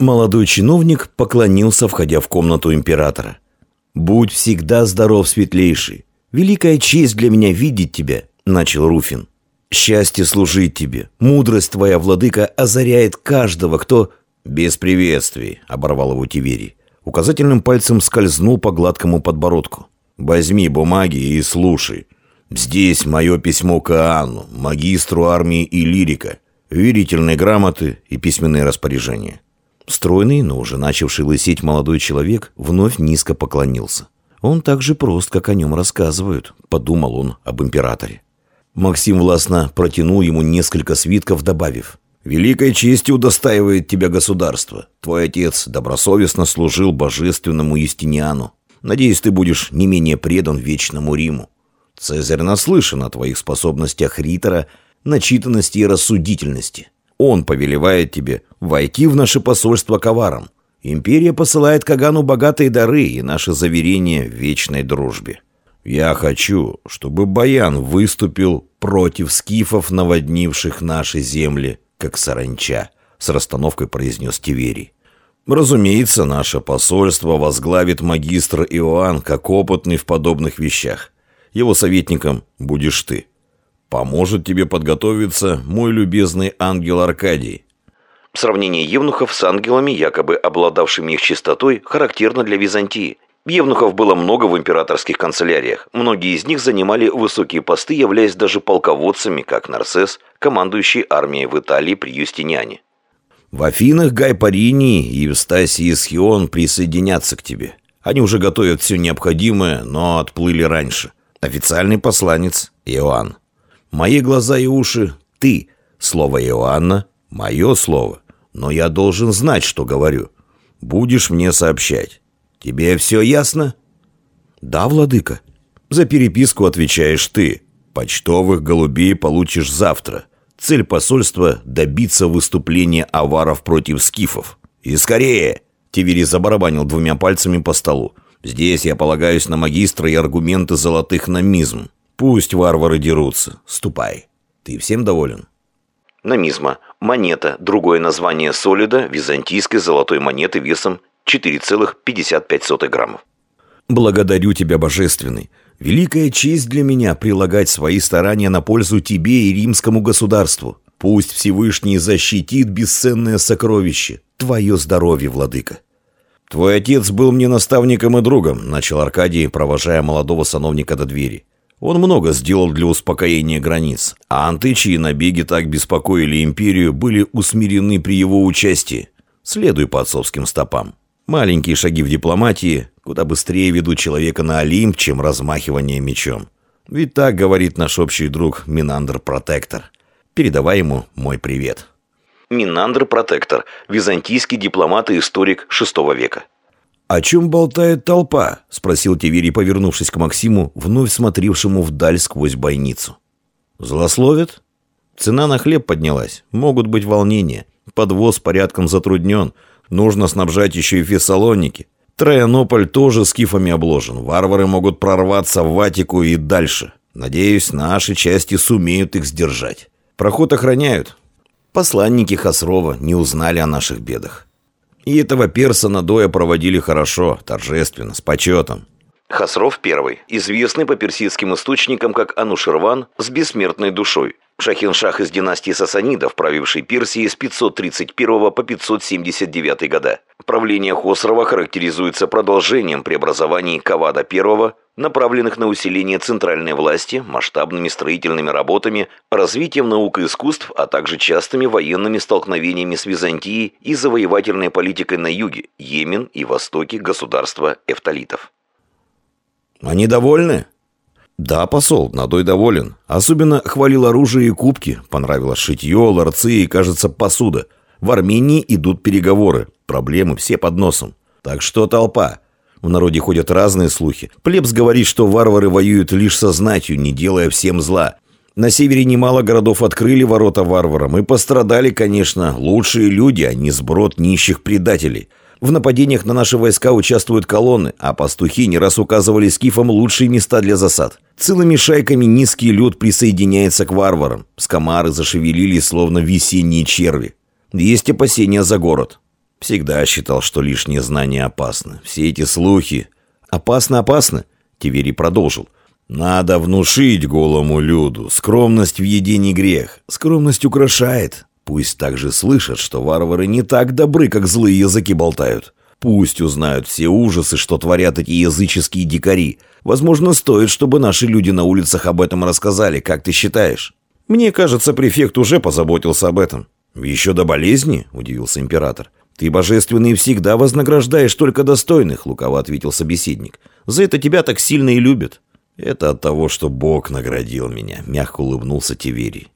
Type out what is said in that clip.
Молодой чиновник поклонился, входя в комнату императора. «Будь всегда здоров, светлейший. Великая честь для меня видеть тебя», — начал Руфин. «Счастье служить тебе. Мудрость твоя, владыка, озаряет каждого, кто...» «Без приветствий», — оборвал его Тиверий. Указательным пальцем скользнул по гладкому подбородку. «Возьми бумаги и слушай. Здесь мое письмо к Иоанну, магистру армии и лирика, верительные грамоты и письменные распоряжения». Стройный, но уже начавший лысеть молодой человек вновь низко поклонился. «Он так же прост, как о нем рассказывают», — подумал он об императоре. Максим властно протянул ему несколько свитков, добавив. «Великой честью удостаивает тебя государство. Твой отец добросовестно служил божественному Юстиниану. Надеюсь, ты будешь не менее предан вечному Риму. Цезарь наслышан о твоих способностях ритора, начитанности и рассудительности. Он повелевает тебе войти в наше посольство коваром. Империя посылает Кагану богатые дары и наше заверение в вечной дружбе. Я хочу, чтобы Баян выступил против скифов, наводнивших наши земли, как саранча», — с расстановкой произнес Тиверий. «Разумеется, наше посольство возглавит магистр Иоанн как опытный в подобных вещах. Его советником будешь ты. Поможет тебе подготовиться мой любезный ангел Аркадий». Сравнение евнухов с ангелами, якобы обладавшими их чистотой, характерно для Византии. Евнухов было много в императорских канцеляриях. Многие из них занимали высокие посты, являясь даже полководцами, как Нарсес, командующий армией в Италии при Юстиниане. «В Афинах Гай Парини и Евстасий Исхион присоединятся к тебе. Они уже готовят все необходимое, но отплыли раньше. Официальный посланец Иоанн. Мои глаза и уши — ты. Слово Иоанна — мое слово. Но я должен знать, что говорю. Будешь мне сообщать. Тебе все ясно? Да, владыка. За переписку отвечаешь ты. Почтовых голубей получишь завтра. Цель посольства — добиться выступления аваров против скифов. И скорее! Тивери забарабанил двумя пальцами по столу. Здесь я полагаюсь на магистра и аргументы золотых намизм. Пусть варвары дерутся. Ступай. Ты всем доволен? Намизма. Монета. Другое название солида, византийской золотой монеты весом 4,55 граммов. Благодарю тебя, Божественный. Великая честь для меня прилагать свои старания на пользу тебе и римскому государству. Пусть Всевышний защитит бесценное сокровище. Твое здоровье, владыка. Твой отец был мне наставником и другом, начал Аркадий, провожая молодого сановника до двери. Он много сделал для успокоения границ, а антычи и набеги так беспокоили империю, были усмирены при его участии. Следуй по отцовским стопам. Маленькие шаги в дипломатии куда быстрее ведут человека на Олимп, чем размахивание мечом. Ведь так говорит наш общий друг Минандр Протектор. Передавай ему мой привет. Минандр Протектор, византийский дипломат и историк VI века. «О чем болтает толпа?» – спросил Тиверий, повернувшись к Максиму, вновь смотревшему вдаль сквозь бойницу. «Злословят? Цена на хлеб поднялась. Могут быть волнения. Подвоз порядком затруднен. Нужно снабжать еще и Фессалоники. Троянополь тоже скифами обложен. Варвары могут прорваться в Ватику и дальше. Надеюсь, наши части сумеют их сдержать. Проход охраняют. Посланники Хасрова не узнали о наших бедах. И этого перса Надоя проводили хорошо, торжественно, с почетом. Хасров I, известный по персидским источникам как Анушерван с бессмертной душой. Шахиншах из династии Сасанидов, правивший Персией с 531 по 579 года. Правление Хосрова характеризуется продолжением преобразований Кавада I, направленных на усиление центральной власти, масштабными строительными работами, развитием наук и искусств, а также частыми военными столкновениями с Византией и завоевательной политикой на юге, Йемен и востоке государства эфталитов. «Они довольны?» «Да, посол, Надой доволен. Особенно хвалил оружие и кубки. Понравилось шитье, ларцы и, кажется, посуда. В Армении идут переговоры. Проблемы все под носом. Так что толпа. В народе ходят разные слухи. Плебс говорит, что варвары воюют лишь со знатью, не делая всем зла. На севере немало городов открыли ворота варварам. И пострадали, конечно, лучшие люди, а не сброд нищих предателей. В нападениях на наши войска участвуют колонны, а пастухи не раз указывали скифам лучшие места для засад. Целыми шайками низкий люд присоединяется к варварам. Скамары зашевелились, словно весенние черви. Есть опасения за город. Всегда считал, что лишнее знание опасно. Все эти слухи... Опасно, опасно, Тиверий продолжил. Надо внушить голому люду. Скромность в еде не грех. Скромность украшает. Пусть также слышат, что варвары не так добры, как злые языки болтают. Пусть узнают все ужасы, что творят эти языческие дикари. Возможно, стоит, чтобы наши люди на улицах об этом рассказали, как ты считаешь? Мне кажется, префект уже позаботился об этом. Еще до болезни, удивился император. «Ты, божественный, всегда вознаграждаешь только достойных», — лукаво ответил собеседник. «За это тебя так сильно и любят». «Это от того, что Бог наградил меня», — мягко улыбнулся Тиверий.